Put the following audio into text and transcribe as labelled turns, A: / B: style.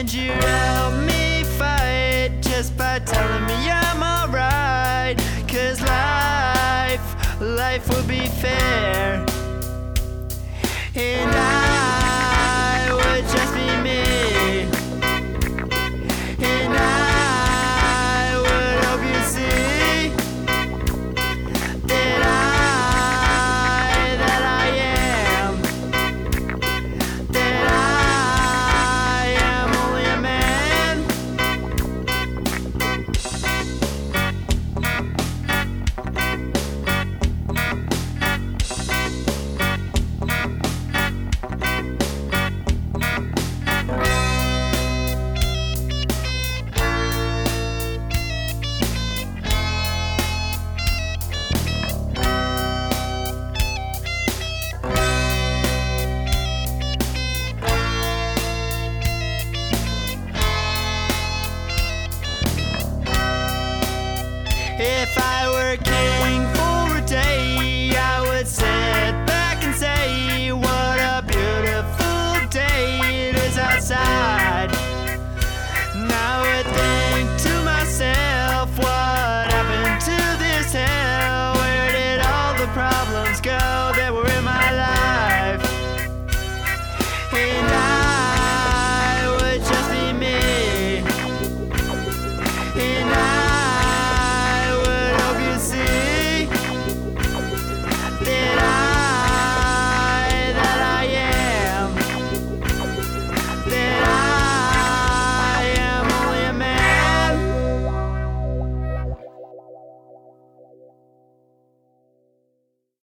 A: And you help me fight just by telling me I'm alright. Cause life, life will be fair. And I